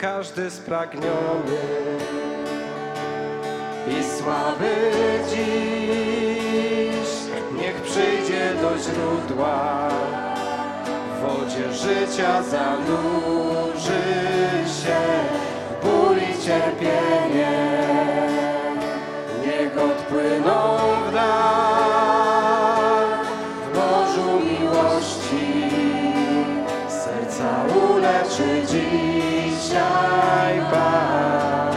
każdy spragniony i sławy dziś. Niech przyjdzie do źródła, w wodzie życia zanurzy się, ból i cierpienie. Uleczy dzisiaj Pan.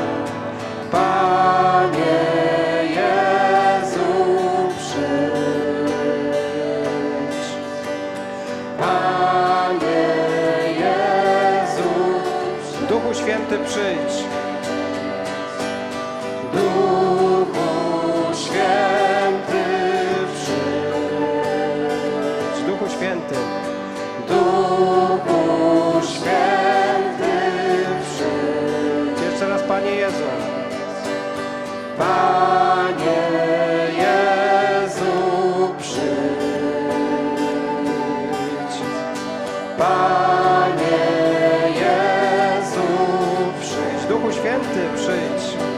Panie Jezu, przyjdź. Panie Jezu, Duchu Święty przyjdź. Duchu Święty przyjdź. Duchu Święty. Duchu Panie Jezu. Panie Jezu, przyjdź. Panie Jezu, przyjdź. Duchu Święty, przyjdź.